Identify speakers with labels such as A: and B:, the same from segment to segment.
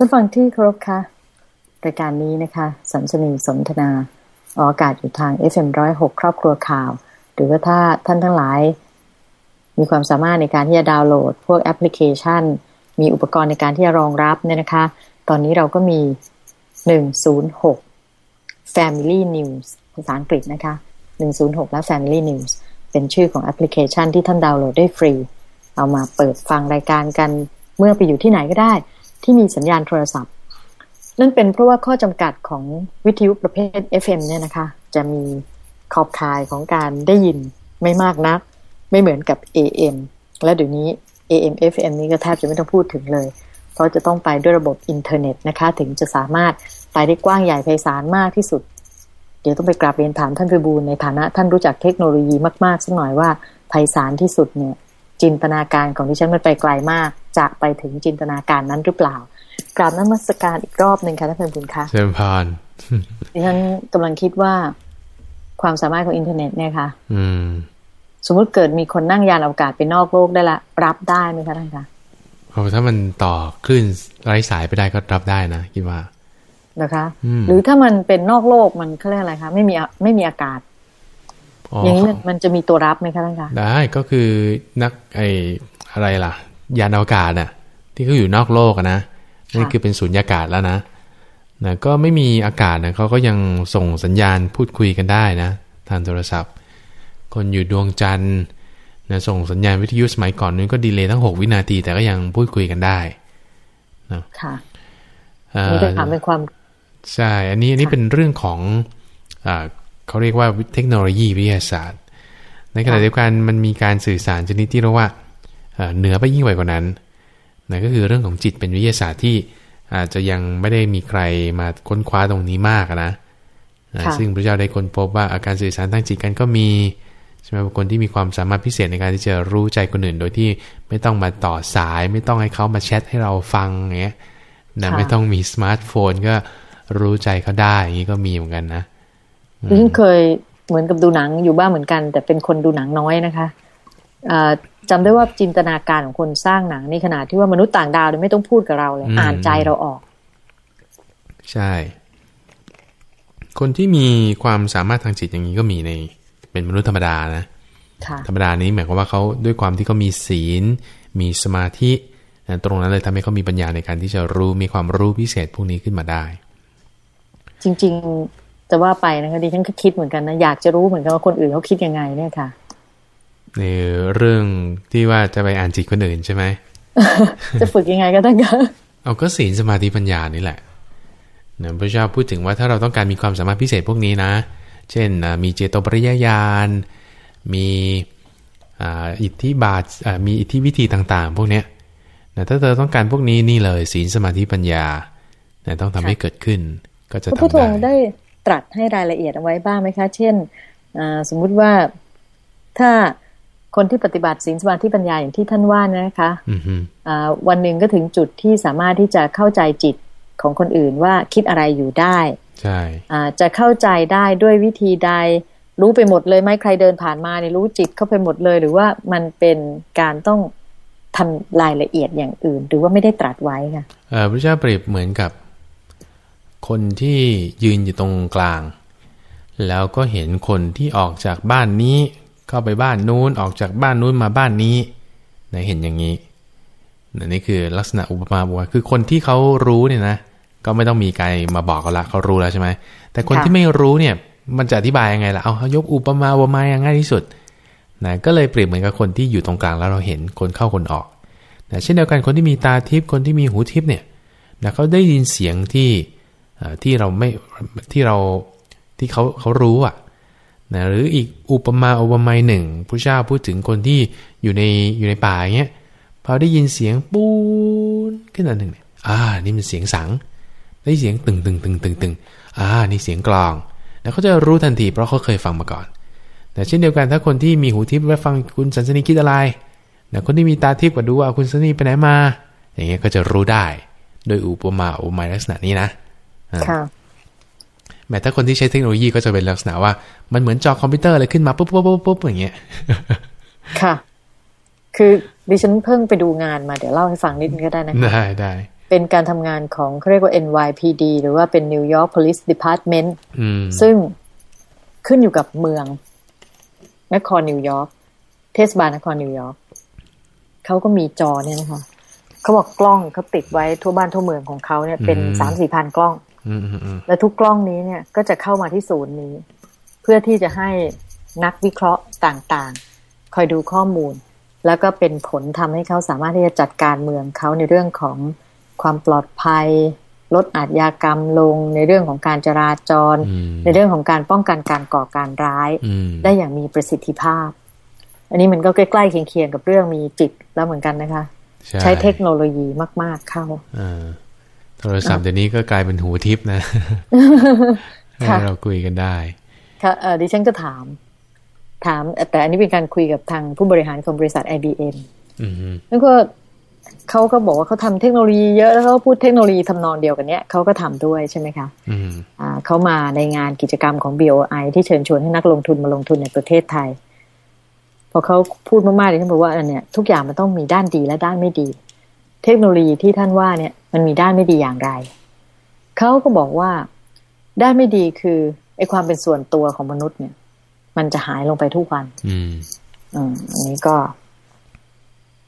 A: ท่านฟังที่เคารพค่ะรายการนี้นะคะ สัมสนีสนทนาออกอากาศอยู่ทาง FM106 ครอบครัวข่าว หรือว่าถ้าท่านทั้งหลาย มีความสามารถในการที่จะดาวน์โหลด พวกแอปพลิเคชัน มีอุปกรณ์ในการที่จะรองรับเนี่ยนะคะ ตอนนี้เราก็มี 106 Family News ภาษาอังกฤษนะคะ 106 และ Family News เป็นชื่อของแอปพลิเคชันที่ท่านดาวน์โหลดได้ฟรี เอามาเปิดฟังรายการกันเมื่อไปอยู่ที่ไหนก็ได้ ที่มีสัญญาณโทรศัพท์ นั่นเป็นเพราะว่าข้อจำกัดของวิทยุประเภท FM เนี่ยนะคะ จะมีขอบข่ายของการได้ยินไม่มากนัก ไม่เหมือนกับ AM และเดี๋ยวนี้ AM FM นี่ก็แทบจะไม่ต้องพูดถึงเลย เพราะจะต้องไปด้วยระบบอินเทอร์เน็ตนะคะ ถึงจะสามารถไปได้กว้างใหญ่ไพศาลมากที่สุด เดี๋ยวต้องไปกราบเรียนถามท่านพิบูลในฐานะท่านรู้จักเทคโนโลยีมากๆสักหน่อยว่าไพศาลที่สุดเนี่ยจินตนาการของที่ฉันมันไปไกลมาก จะไปถึงจินตนาการนั้นหรือเปล่ากราบนมัสการอีกรอบหนึ่งค่ะท่านพิบูลคะ
B: เชิญพาน
A: ดิฉันกำลังคิดว่าความสามารถของอินเทอร์เน็ตเนี่ยค่ะ
B: อืม
A: สมมุติเกิดมีคนนั่งยานอวกาศไปนอกโลกได้ละรับได้ไหมคะท่านคะ
B: เพราะถ้ามันต่อคลื่นไร้สายไปได้ก็รับได้นะคิดว่า
A: นะคะ
B: อืม
A: หรือถ้ามันเป็นนอกโลกมันเขาเรียกอะไรคะไม่มีอะไม่มีอากาศอย่างนี้มันมันจะมีตัวรับไหมคะท่านคะ
B: ได้ก็คือนักไออะไรล่ะ ยานอวกาศน่ะ ที่เขาอยู่นอกโลกอะนะนี่คือเป็นสุญญากาศแล้วนะนะก็ไม่มีอากาศนะเขาก็ยังส่งสัญญาณพูดคุยกันได้นะ ทางโทรศัพท์ คนอยู่ดวงจันทร์นะส่งสัญญาณวิทยุสมัยก่อนนู้นก็ดีเลย์ทั้ง 6 วินาที แต่ก็ยังพูดคุยกันได้
A: ค่ะ
B: เอ่อ
A: นี่จะถามเป็นความ
B: ใช่อันนี้อันนี้เป็นเรื่องของอาเขาเรียกว่าเทคโนโลยีวิทยาศาสตร์ ในขณะเดียวกันมันมีการสื่อสารชนิดที่เรียกว่า เอ่อเหนือไปยิ่งไปกว่านั้นนะก็คือเรื่องของจิตเป็นวิทยาศาสตร์ที่อาจจะยังไม่ได้มีใครมาค้นคว้าตรงนี้มากอะนะนะ
A: ค่ะ
B: ซึ่งพระเจ้าได้ค้นพบว่าอาการสื่อสารทางจิตกันก็มีใช่ไหมบุคคลที่มีความสามารถพิเศษในการที่จะรู้ใจคนอื่น โดยที่ไม่ต้องมาต่อสาย ไม่ต้องให้เขามาแชทให้เราฟังอย่างเงี้ยนะ
A: ค่ะ
B: ไม่ต้องมีสมาร์ทโฟนก็รู้ใจเขาได้อย่างนี้ก็มีเหมือนกันนะ
A: ดิฉันเคยเหมือนกับดูหนังอยู่บ้างเหมือนกัน แต่เป็นคนดูหนังน้อยนะคะ อ่าจำได้ว่าจินตนาการของคนสร้างหนังในขนาดที่ว่ามนุษย์ต่างดาวเนี่ยไม่ต้องพูดกับเราเลย
B: อืม
A: อ่านใจเราออก
B: ใช่ คนที่มีความสามารถทางจิตอย่างนี้ก็มีใน เป็นมนุษย์ธรรมดานะ
A: ค่ะ
B: ธรรมดานี้หมายความว่าเขาด้วยความที่เขามีศีล มีสมาธินะตรงนั้นเลยทำให้เขามีปัญญาในการที่จะรู้มีความรู้พิเศษพวกนี้ขึ้นมาได้
A: จริง ๆ จะว่าไปนะคะดิฉันก็คิดเหมือนกันนะอยากจะรู้เหมือนกันว่าคนอื่นเขาคิดยังไงเนี่ยค่ะ
B: ในเรื่องที่ว่าจะไปอ่านจิตคนอื่นใช่ไหม
A: จะฝึกยังไงก็ได้ค่ะ
B: เอาก็ศีลสมาธิปัญญานี่แหละนะพระเจ้าพูดถึงว่าถ้าเราต้องการมีความสามารถพิเศษพวกนี้นะ เช่นอ่ามีเจโตปริยญาณ มีอ่าอิทธิบาทอ่ามีอิทธิวิธีต่างๆ พวกเนี้ยนะถ้าเธอต้องการพวกนี้นี่เลยศีลสมาธิปัญญานะต้องทำให้เกิดขึ้น ก็จะ
A: พระพุทธ
B: ทำ
A: องค์
B: ได้
A: ได้ตรัสให้รายละเอียดเอาไว้บ้างไหมคะ เช่นอ่าสมมุติว่าถ้า คนที่ปฏิบัติศีลสมาธิปัญญาอย่างที่ท่านว่านะคะ
B: อือฮึ
A: อ่าวันหนึ่งก็ถึงจุดที่สามารถที่จะเข้าใจจิตของคนอื่นว่าคิดอะไรอยู่ได้
B: ใช่
A: อ่าจะเข้าใจได้ด้วยวิธีใดรู้ไปหมดเลยไหมใครเดินผ่านมาเนี่ยรู้จิตเข้าไปหมดเลย หรือว่ามันเป็นการต้องทำรายละเอียดอย่างอื่น หรือว่าไม่ได้ตรัสไว้ค่ะ
B: เอ่อพระเจ้าเปรียบเหมือนกับ คนที่ยืนอยู่ตรงกลาง แล้วก็เห็นคนที่ออกจากบ้านนี้ เข้าไปบ้านนู้นออกจากบ้านนู้นมาบ้านนี้นะเห็นอย่างนี้นะนี่คือลักษณะอุปมาบัวคือคนที่เขารู้เนี่ยนะ ก็ไม่ต้องมีใครมาบอกเขาละเขารู้แล้วใช่ไหมแต่คนที่ไม่รู้เนี่ย มันจะอธิบายยังไงล่ะเอายกอุปมาอุปไมยง่ายที่สุดนะก็เลยเปรียบเหมือนกับคนที่อยู่ตรงกลางแล้วเราเห็นคนเข้าคนออกนะเช่นเดียวกันคนที่มีตาทิพย์คนที่มีหูทิพย์เนี่ยนะเขาได้ยินเสียงที่อ่อที่เราไม่ที่เราที่เขาเขารู้อะ นะหรืออีกอุปมาอุปไมยหนึ่งพระเจ้าพูดถึงคนที่อยู่ในอยู่ในป่าอย่างเงี้ยพอได้ยินเสียงปูนขึ้นมาหนึ่งเนี่ยอ่านี่มันเสียงสัง ได้เสียงตึงตึงตึงตึงตึงอ่านี่เสียงกลองแล้วเขาจะรู้ทันทีเพราะเขาเคยฟังมาก่อน แต่เช่นเดียวกันถ้าคนที่มีหูทิพย์ไว้ฟังคุณสันสนีคิดอะไรแต่คนที่มีตาทิพย์ก็ดูว่าคุณสันสนีไปไหนมา อย่างเงี้ยก็จะรู้ได้ โดยอุปมาอุปไมยลักษณะนี้นะ
A: ค่ะ
B: แม้ถ้าคนที่ใช้เทคโนโลยีก็จะเป็นลักษณะว่า มันเหมือนจอคอมพิวเตอร์เลยขึ้นมาปุ๊บปุ๊บปุ๊บปุ๊บอย่างเงี้ย
A: ค่ะ คือดิฉันเพิ่งไปดูงานมาเดี๋ยวเล่าให้ฟังนิดนึงก็ได้นะคะ
B: ได้ได้
A: เป็นการทำงานของเขาเรียกว่า NYPD หรือว่าเป็น New York Police Department
B: อืม
A: ซึ่งขึ้นอยู่กับเมือง นครนิวยอร์กเทศบาลนครนิวยอร์กเขาก็มีจอเนี่ยนะคะเขาบอกกล้องเขาติดไว้ทั่วบ้านทั่วเมืองของเขาเนี่ยเป็น
B: อืม
A: สามสี่พันกล้อง
B: อืมอืมอืม
A: และทุกกล้องนี้เนี่ยก็จะเข้ามาที่ศูนย์นี้ เพื่อที่จะให้นักวิเคราะห์ต่างๆ คอยดูข้อมูล แล้วก็เป็นผลทำให้เขาสามารถที่จะจัดการเมืองเขาในเรื่องของความปลอดภัย ลดอาชญากรรมลงในเรื่องของการจราจร
B: อืม
A: ในเรื่องของการป้องกันการก่อการร้าย
B: อืม
A: ได้อย่างมีประสิทธิภาพ อันนี้มันก็ใกล้ๆเคียงๆกับเรื่องมีจิตแล้วเหมือนกันนะคะ ใช้เทคโนโลยีมาก ๆเข้า
B: อ่า โทรศัพท์เดี๋ยวนี้ก็กลายเป็นหูทิพย์นะให้
A: ค่ะ
B: เราคุยกันได้
A: ค่ะเออดิฉันก็ถาม ถาม แต่อันนี้เป็นการคุยกับทางผู้บริหารของบริษัท IBM
B: อืมอืม
A: แล้วก็เขาก็บอกว่าเขาทำเทคโนโลยีเยอะแล้วเขาก็พูดเทคโนโลยีทำนองเดียวกันเนี้ยเขาก็ทำด้วยใช่ไหมคะ
B: อืม
A: อ่าเขามาในงานกิจกรรมของ BOI ที่เชิญชวนให้นักลงทุนมาลงทุนในประเทศไทย พอเขาพูดมากๆเลยท่านบอกว่าอันเนี้ยทุกอย่างมันต้องมีด้านดีและด้านไม่ดี เทคโนโลยีที่ท่านว่าเนี่ย มันมีด้านไม่ดีอย่างไร เขาก็บอกว่าด้านไม่ดีคือไอ้ความเป็นส่วนตัวของมนุษย์เนี่ย มันจะหายลงไปทุกวัน
B: อืม
A: อืมอันนี้ก็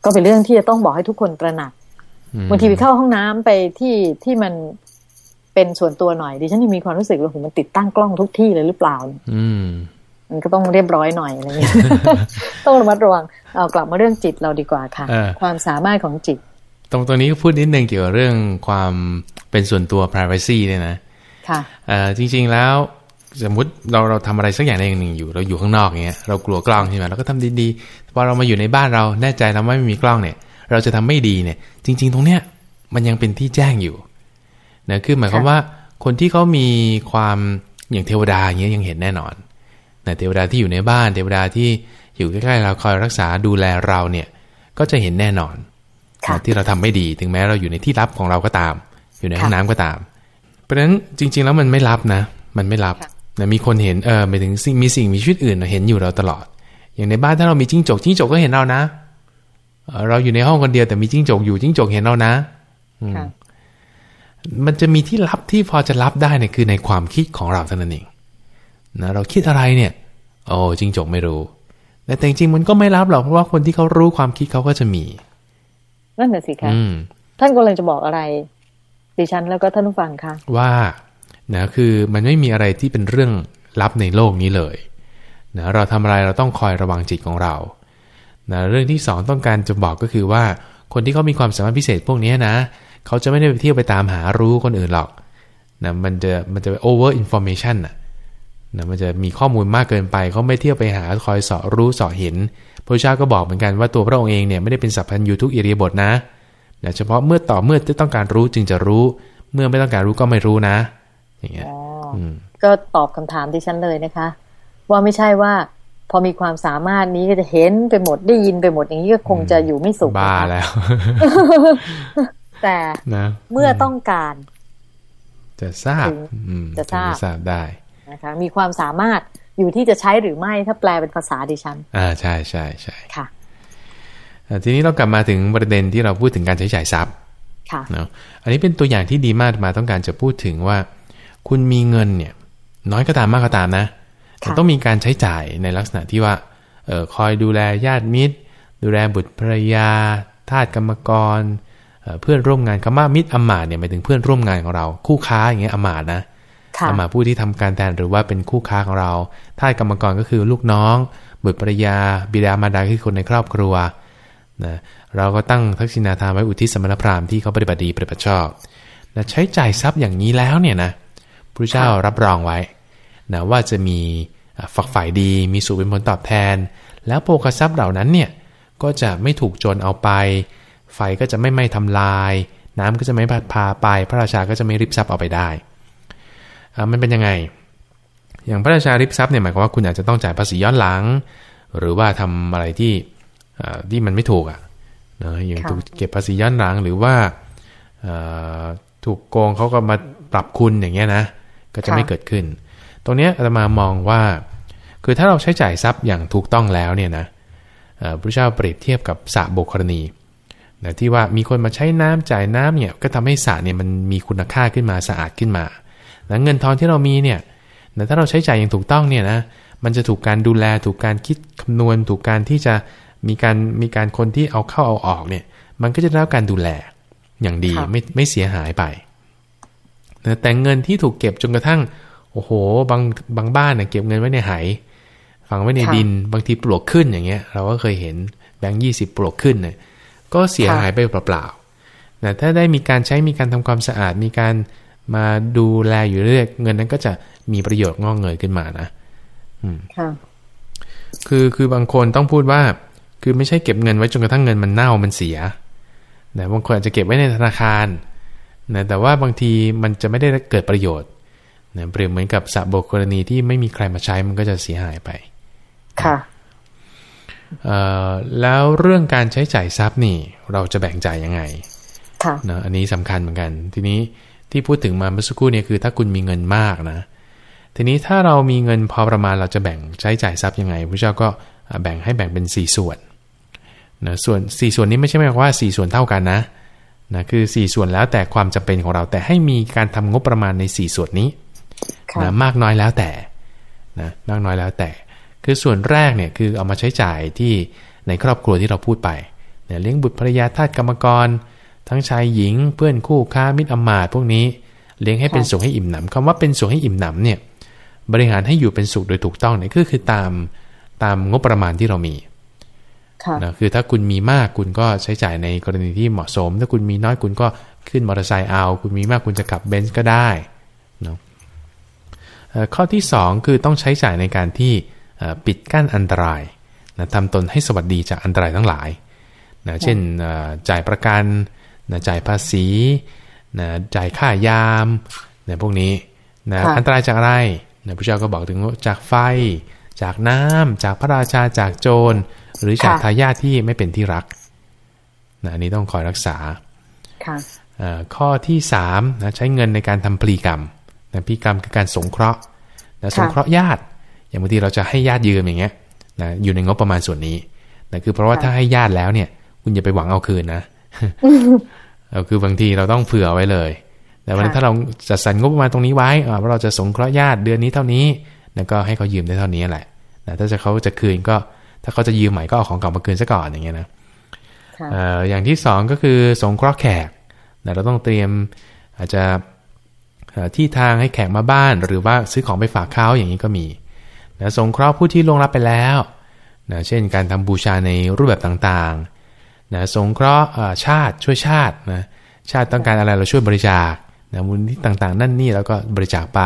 A: ก็เป็นเรื่องที่จะต้องบอกให้ทุกคนตระหนัก
B: อืม
A: บางทีไปเข้าห้องน้ำไปที่ที่มันเป็นส่วนตัวหน่อยดิฉันยังมีความรู้สึกว่าโหมันติดตั้งกล้องทุกที่เลยหรือเปล่า
B: อืม
A: มันก็ต้องเรียบร้อยหน่อยอะไรเงี้ยต้องระมัดระวังเอากลับมาเรื่องจิตเราดีกว่าค่ะ
B: เออ
A: ความสามารถของจิต
B: ตรงตรงนี้ก็พูดนิดนึงเกี่ยวกับเรื่องความเป็นส่วนตัว privacy เนี่ยนะ
A: ค่ะ
B: เอ่อจริง ๆ แล้วสมมติเราเราทำอะไรสักอย่างใดอย่างหนึ่งอยู่ เราอยู่ข้างนอกอย่างเงี้ย เรากลัวกล้องใช่ไหมเราก็ทำดีๆ พอเรามาอยู่ในบ้านเราแน่ใจแล้วว่าไม่มีกล้องเนี่ย เราจะทำไม่ดีเนี่ย จริง ๆ ตรงเนี้ยมันยังเป็นที่แจ้งอยู่นะคือหมายความ
A: ค่ะ
B: ว่าคนที่เขามีความอย่างเทวดาอย่างเงี้ยยังเห็นแน่นอนนะเทวดาที่อยู่ในบ้าน เทวดาที่อยู่ใกล้ๆเราคอยรักษาดูแลเราเนี่ย ก็จะเห็นแน่นอน
A: ค่ะ
B: ที่เราทำไม่ดีถึงแม้เราอยู่ในที่ลับของเราก็ตาม อยู่ในห้อง
A: ค่ะ
B: น้ำก็ตาม เพราะฉะนั้นจริง ๆ แล้วมันไม่ลับนะ มันไม่ลับ
A: ค่ะ
B: นะมีคนเห็นเออไปถึงสิ่งมีสิ่งมีชีวิตอื่นเห็นอยู่เราตลอด อย่างในบ้านถ้าเรามีจิ้งจกจิ้งจกก็เห็นเรานะเอ่อเราอยู่ในห้องคนเดียวแต่มีจิ้งจกอยู่จิ้งจกเห็นเรานะอืม
A: ค่ะ
B: มันจะมีที่ลับที่พอจะรับได้เนี่ยคือในความคิดของเราเท่านั้นเองนะเราคิดอะไรเนี่ย โอ้จิ้งจกไม่รู้แต่จริงๆมันก็ไม่ลับหรอกเพราะว่าคนที่เขารู้ความคิดเขาก็จะมี
A: นั่นน่ะสิคะ
B: อืม
A: ท่านกำลังจะบอกอะไร ดิฉันแล้วก็ท่านผู้ฟังคะ
B: ว่านะคือมันไม่มีอะไรที่เป็นเรื่องลับในโลกนี้เลยนะเราทำอะไรเราต้องคอยระวังจิตของเรานะเรื่องที่สองต้องการจะบอกก็คือว่า คนที่เขามีความสามารถพิเศษพวกนี้นะ เขาจะไม่ได้ไปเที่ยวไปตามหารู้คนอื่นหรอกนะมันจะมันจะ over information นะ นะมันจะมีข้อมูลมากเกินไปเขาไม่เที่ยวไปหาคอยเสาะรู้เสาะเห็นพระเจ้าก็บอกเหมือนกันว่าตัวพระองค์เองเนี่ยไม่ได้เป็นสัพพัญญูทุกอิริยาบถนะนะเฉพาะเมื่อต่อเมื่อจะต้องการรู้จึงจะรู้ เมื่อไม่ต้องการรู้ก็ไม่รู้นะ อย่างเงี้ย
A: อ๋อ
B: อืม
A: ก็ตอบคำถามดิฉันเลยนะคะ ว่าไม่ใช่ว่า พอมีความสามารถนี้ก็จะเห็นไปหมดได้ยินไปหมดอย่างนี้ก็คงจะอยู่ไม่สุข
B: บ้า
A: นะคะ
B: แล้ว
A: แต่
B: นะ
A: เมื่อต้องการ
B: จะทราบ
A: ถึง
B: อืม
A: จะทราบ
B: ถึงทราบได้
A: นะคะมีความสามารถอยู่ที่จะใช้หรือไม่ถ้าแปลเป็นภาษาดิฉัน
B: อ่าใช่ใช่ใช่
A: ค่ะ
B: อ่าทีนี้เรากลับมาถึงประเด็นที่เราพูดถึงการใช้จ่ายทรัพย์
A: ค่ะ
B: เนาะอันนี้เป็นตัวอย่างที่ดีมากมาต้องการจะพูดถึงว่า คุณมีเงินเนี่ย น้อยก็ตามมากก็ตามนะแต่
A: ค่ะ
B: ต้องมีการใช้จ่ายในลักษณะที่ว่าเออคอยดูแลญาติมิตร ดูแลบุตรภรรยา ทาสกรรมกรเอ่อเพื่อนร่วมงานคำว่ามิตรอำมาตย์เนี่ยหมายถึงเพื่อนร่วมงานของเรา คู่ค้าอย่างเงี้ยอำมาตย์นะ
A: ค่ะ
B: อำมาผู้ที่ทำการแทนหรือว่าเป็นคู่ค้าของเราทาสกรรมกรก็คือลูกน้อง บุตรภรยา บิดามารดาคือคนในครอบครัวนะเราก็ตั้งทักษิณาทานไว้อุทิศสมณพราหมณ์ที่เขาปฏิบัติดีปฏิบัติชอบนะใช้จ่ายทรัพย์อย่างนี้แล้วเนี่ยนะพระเจ้ารับรองไว้นะว่าจะมีฝักฝ่ายดีมีสุขเป็นผลตอบแทน แล้วโภคทรัพย์เหล่านั้นเนี่ยก็จะไม่ถูกโจรเอาไป ไฟก็จะไม่ไหม้ทำลาย น้ำก็จะไม่พัดพาไป พระราชาก็จะไม่ริบทรัพย์เอาไปได้ มันเป็นยังไง อย่างพระราชาริบทรัพย์เนี่ยหมายความว่าคุณอาจจะต้องจ่ายภาษีย้อนหลัง หรือว่าทำอะไรที่อ่าที่มันไม่ถูกอะเนอะอย่าง
A: ค่ะ
B: ถูกเก็บภาษีย้อนหลังหรือว่าอ่าถูกโกงเขาก็มาปรับคุณอย่างเงี้ยนะ ก็จะไม่เกิดขึ้น ตรงเนี้ยอาตมามองว่า คือถ้าเราใช้จ่ายทรัพย์อย่างถูกต้องแล้วเนี่ยนะเอ่อพระเจ้าเปรียบเทียบกับสระโบกกรณีนะที่ว่ามีคนมาใช้น้ำจ่ายน้ำเนี่ยก็ทำให้สระเนี่ยมันมีคุณค่าขึ้นมาสะอาดขึ้นมา แล้วเงินทองที่เรามีเนี่ยนะถ้าเราใช้จ่ายอย่างถูกต้องเนี่ยนะมันจะถูกการดูแลถูกการคิดคำนวณ ถูกการที่จะมีการมีการคนที่เอาเข้าเอาออกเนี่ย มันก็จะได้รับการดูแลอย่างดีไม่ไม่เสียหายไปนะแต่เงินที่ถูกเก็บจนกระทั่งโอ้โหบางบางบ้านเนี่ยเก็บเงินไว้ในไหฝังไว้ในดินบางทีปลวกขึ้นอย่างเงี้ย เราก็เคยเห็นแบงค์ยี่สิบปลวกขึ้นเนี่ยก็เสียหายไปเปล่าๆนะถ้าได้มีการใช้มีการทำความสะอาดมีการ มาดูแลอยู่เรื่อยเงินนั้นก็จะมีประโยชน์งอกเงยขึ้นมานะ อืมค่ะคือคือบางคนต้องพูดว่า คือไม่ใช่เก็บเงินไว้จนกระทั่งเงินมันเน่ามันเสียนะบางคนอาจจะเก็บไว้ในธนาคารนะแต่ว่าบางทีมันจะไม่ได้เกิดประโยชน์นะเปรียบเหมือนกับสระโบกรณีที่ไม่มีใครมาใช้มันก็จะเสียหายไป ค่ะแล้วเรื่องการใช้จ่ายทรัพย์นี่ เราจะแบ่งจ่ายยังไง ค่ะนะอันนี้สำคัญเหมือนกัน ทีนี้ ที่พูดถึงมาเมื่อสักครู่เนี่ยคือถ้าคุณมีเงินมากนะ ทีนี้ถ้าเรามีเงินพอประมาณเราจะแบ่งใช้จ่ายทรัพย์ยังไงพระเจ้าก็แบ่งให้แบ่งเป็น 4 ส่วนนะส่วน 4 ส่วนนี้ไม่ใช่หมายความว่า 4 ส่วนเท่ากันนะนะคือ 4 ส่วนแล้วแต่ความจำเป็นของเราแต่ให้มีการทำงบประมาณใน 4 ส่วนนี้นะมากน้อยแล้วแต่นะมากน้อยแล้วแต่ คือส่วนแรกเนี่ยคือเอามาใช้จ่ายที่ในครอบครัวที่เราพูดไปเนี่ยเลี้ยงบุตรภรรยาทาสกรรมกร ทั้งชายหญิงเพื่อนคู่ค้ามิตรอมาตพวกนี้ เลี้ยงให้เป็นสุขให้อิ่มหนำคำว่าเป็นสุขให้อิ่มหนำเนี่ยบริหารให้อยู่เป็นสุขโดยถูกต้องเนี่ยก็คือตามตามงบประมาณที่เรามีนะคือถ้าคุณมีมากคุณก็ใช้จ่ายในกรณีที่เหมาะสม ถ้าคุณมีน้อยคุณก็ขึ้นมอเตอร์ไซค์เอา คุณมีมากคุณจะขับเบนซ์ก็ได้เนาะข้อที่ 2 คือต้องใช้จ่ายในการที่ปิดกั้นอันตรายนะทำตนให้สวัสดีจากอันตรายทั้งหลายนะเช่นจ่ายประกัน นะจ่ายภาษีนะจ่ายค่ายามนะพวกนี้นะอันตรายจากอะไรนะพระเจ้าก็บอกถึงจากไฟ จากน้ำจากพระราชาจากโจร หรือจากทายาทที่ไม่เป็นที่รักนะอันนี้ต้องคอยรักษาข้อที่สามนะใช้เงินในการทำพลีกรรมนะพิกรรมคือการสงเคราะห์นะสงเคราะห์ญาติ อย่างบางทีเราจะให้ญาติยืมอย่างเงี้ยนะอยู่ในงบประมาณส่วนนี้นะคือเพราะว่าถ้าให้ญาติแล้วเนี่ย คุณอย่าไปหวังเอาคืนนะ เราคือบางทีเราต้องเผื่อไว้เลย แต่วันนี้ถ้าเราจัดสรรงบประมาณตรงนี้ไว้ว่าเราจะสงเคราะห์ญาติเดือนนี้เท่านี้แล้วก็ให้เขายืมได้เท่านี้แหละนะถ้าจะเขาจะคืนก็ ถ้าเขาจะยืมใหม่ก็เอาของเก่ามาคืนซะก่อนอย่างเงี้ยนะอย่างที่สองก็คือสงเคราะห์แขกนะเราต้องเตรียมอาจจะที่ทางให้แขกมาบ้าน หรือว่าซื้อของไปฝากเขาอย่างนี้ก็มีนะสงเคราะห์ผู้ที่ล่วงลับไปแล้วนะเช่นการทำบูชาในรูปแบบต่างๆ นะสงเคราะห์ชาติช่วยชาตินะชาติต้องการอะไรเราช่วยบริจาคนะมูลนิธิต่างๆ นั่นนี่แล้วก็บริจาคไป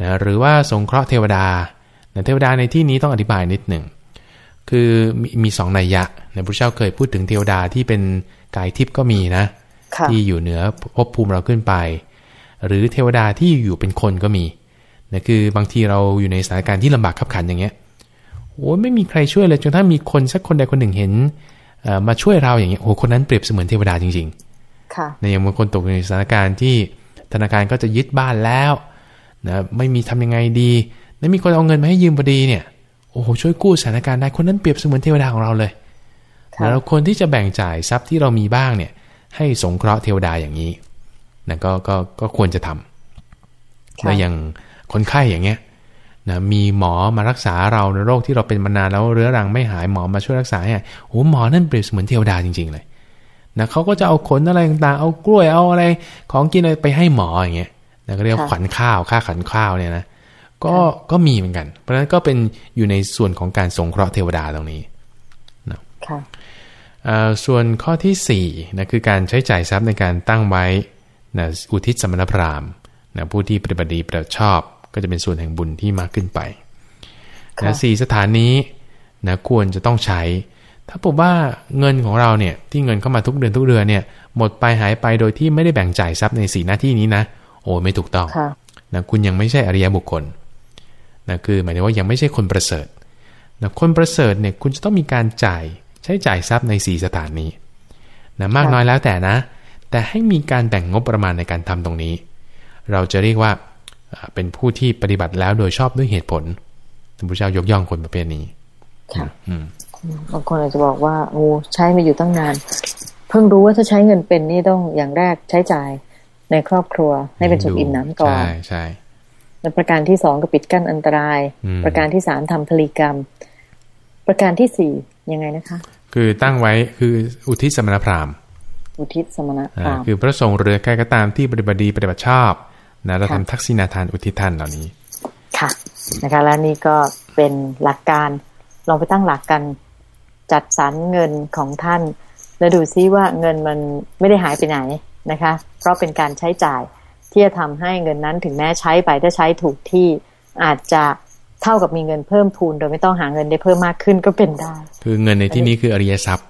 B: นะหรือว่าสงเคราะห์เทวดานะเทวดาในที่นี้ต้องอธิบายนิดหนึ่งคือมีมีสองนัยยะนะพระเจ้าเคยพูดถึงเทวดาที่เป็นกายทิพย์ก็มีนะ ที่อยู่เหนือภพภูมิเราขึ้นไป หรือเทวดาที่อยู่เป็นคนก็มีนะคือบางทีเราอยู่ในสถานการณ์ที่ลำบากขับขันอย่างเงี้ยโอ้ไม่มีใครช่วยเลยจนถ้ามีคนสักคนใดคนหนึ่งเห็น มาช่วยเราอย่างเงี้ยโอ้คนนั้นเปรียบเสมือนเทวดาจริงๆ ค่ะในอย่างบางคนตกในสถานการณ์ที่ธนาคารก็จะยึดบ้านแล้วนะไม่มีทำยังไงดีแล้วมีคนเอาเงินมาให้ยืมพอดีเนี่ยโอ้โหช่วยกู้สถานการณ์ได้คนนั้นเปรียบเสมือนเทวดาของเราเลยแล้วคนที่จะแบ่งจ่ายทรัพย์ที่เรามีบ้างเนี่ย ให้สงเคราะห์เทวดาอย่างนี้นะก็ก็ก็ควรจะทำแล้วอย่างคนไข้อย่างเงี้ย นะมีหมอมารักษาเราในโรคที่เราเป็นมานานแล้วเรื้อรังไม่หายหมอมาช่วยรักษาให้โอ้หมอนั่นเปรียบเสมือนเทวดาจริง ๆ เลยนะเขาก็จะเอาขนอะไรต่างๆเอากล้วยเอาอะไร ของกินอะไรไปให้หมออย่างเงี้ยนะก็เรียกขวัญข้าวค่าขันข้าวเนี่ยนะก็ก็มีเหมือนกัน เพราะฉะนั้นก็เป็นอยู่ในส่วนของการสงเคราะห์เทวดาตรงนี้นะส่วนข้อที่4นะคือการใช้จ่ายทรัพย์ในการตั้งไว้นะอุทิศสมณพราหมณ์นะผู้ที่ปฏิบัติดีปฏิบัติชอบ ก็จะเป็นส่วนแห่งบุญที่มากขึ้นไปนะสี่สถานนี้นะควรจะต้องใช้ ถ้าผมว่าเงินของเราเนี่ยที่เงินเข้ามาทุกเดือนทุกเดือนเนี่ยหมดไปหายไปโดยที่ไม่ได้แบ่งจ่ายทรัพย์ในสีหน้าที่นี้นะ โอ้ไม่ถูกต้องนะคุณยังไม่ใช่อริยบุคคลนะคือหมายถึงว่ายังไม่ใช่คนประเสริฐนะคนประเสริฐเนี่ยคุณจะต้องมีการจ่ายใช้จ่ายทรัพย์ในสีสถานนี้นะมากน้อยแล้วแต่นะ แต่ให้มีการแบ่งงบประมาณในการทำตรงนี้ เราจะเรียกว่า เป็นผู้ที่ปฏิบัติแล้วโดยชอบด้วยเหตุผลท่านพระเจ้ายกย่องคนประเภทนี้
A: ค่ะบางคนอาจจะบอกว่าโอ้ใช้มาอยู่ตั้งนาน เพิ่งรู้ว่าถ้าใช้เงินเป็นนี่ต้องอย่างแรกใช้จ่ายในครอบครัว ให้เป็นสุขอิ่มน้ำก่อน
B: ใช่ใช่
A: และประการที่สองก็ปิดกั้นอันตราย
B: อืม
A: ประการที่สามทำพลีกรรม ประการที่สี่ยังไงนะคะ
B: คือตั้งไว้คืออุทิศสมณพราหมณ์
A: อุทิศสมณพ
B: อ่า
A: ราหมณ์
B: คือพระสงฆ์เรือใกล้ก็ตามที่ปฏิบัติดีปฏิบัติชอบ นะเรา
A: ค่ะ
B: ทำทักษิณาทานอุทิศท่านเหล่านี้
A: ค่ะนะคะและนี่ก็เป็นหลักการลองไปตั้งหลักกันจัดสรรเงินของท่าน แล้วดูซิว่าเงินมันไม่ได้หายไปไหนนะคะ เพราะเป็นการใช้จ่ายที่จะทำให้เงินนั้นถึงแม้ใช้ไปถ้าใช้ถูกที่อาจจะเท่ากับมีเงินเพิ่มพูนโดยไม่ต้องหาเงินได้เพิ่มมากขึ้นก็เป็นได้
B: คือเงินในที่นี้คืออริยทรัพย์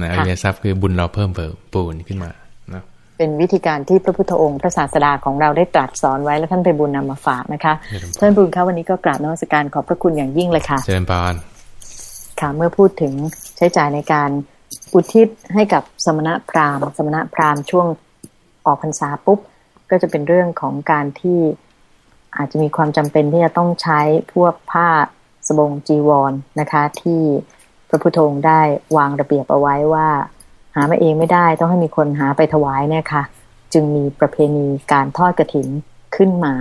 B: นะอ
A: ค่ะ
B: ริยทรัพย์คือบุญเราเพิ่มเพิ่มปูนขึ้นมานะ
A: เป็นวิธีการที่พระพุทธองค์พระศาสดาของเราได้ตรัสสอนไว้แล้วท่านไปบุญนำมาฝากนะคะ
B: เจริญพร
A: ท่านบุญคะวันนี้ก็กราบนมัสการขอบพระคุณอย่างยิ่งเลยค่ะ
B: เจริญพร
A: ค่ะเมื่อพูดถึงใช้จ่ายในการอุทิศให้กับสมณพราหมณ์ สมณพราหมณ์ช่วงออกพรรษาปุ๊บก็จะเป็นเรื่องของการที่อาจจะมีความจำเป็นที่จะต้องใช้พวกผ้าสบงจีวรนะคะ ที่พระพุทธองค์ได้วางระเบียบเอาไว้ว่า หามาเองไม่ได้ต้องให้มีคนหาไปถวายเนี่ยค่ะ จึงมีประเพณีการทอดกระถินขึ้นมา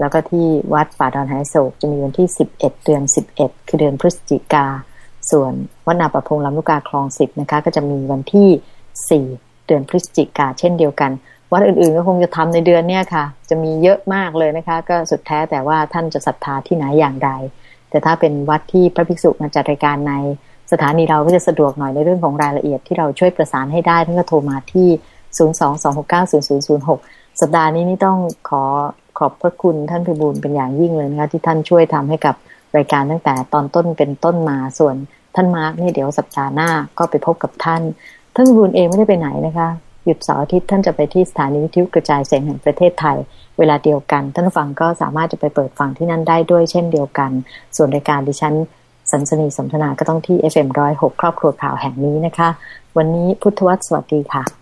A: แล้วก็ที่วัดป่าดอนหายโศกจะมีวันที่ 11 เดือน 11 คือเดือนพฤศจิกา ส่วนวัดนาประพงลำลูกกาคลองสิบนะคะ ก็จะมีวันที่ 4 เดือนพฤศจิกาเช่นเดียวกันวัดอื่นๆก็คงจะทำในเดือนเนี้ยค่ะ จะมีเยอะมากเลยนะคะ ก็สุดแท้แต่ว่าท่านจะศรัทธาที่ไหนอย่างใด แต่ถ้าเป็นวัดที่พระภิกษุมาจัดรายการใน สถานีเราก็จะสะดวกหน่อยในเรื่องของรายละเอียดที่เราช่วยประสานให้ได้ท่านก็โทรมาที่ 022690006 สัปดาห์นี้นี่ต้องขอขอบพระคุณท่านพิบูลเป็นอย่างยิ่งเลยนะคะที่ท่านช่วยทำให้กับรายการตั้งแต่ตอนต้นเป็นต้นมาส่วนท่านมาร์กนี่เดี๋ยวสัปดาห์หน้าก็ไปพบกับท่าน ท่านพิบูลเองไม่ได้ไปไหนนะคะหยุดเสาร์อาทิตย์ท่านจะไปที่สถานีวิทยุกระจายเสียงแห่งประเทศไทย เวลาเดียวกัน ท่านฟังก็สามารถจะไปเปิดฟังที่นั่นได้ด้วยเช่นเดียวกัน ส่วนรายการดิฉัน สันสนีสนทนาก็ต้องที่ FM106 ครอบครัวข่าวแห่งนี้นะคะ วันนี้พุทธวัตรสวัสดีค่ะ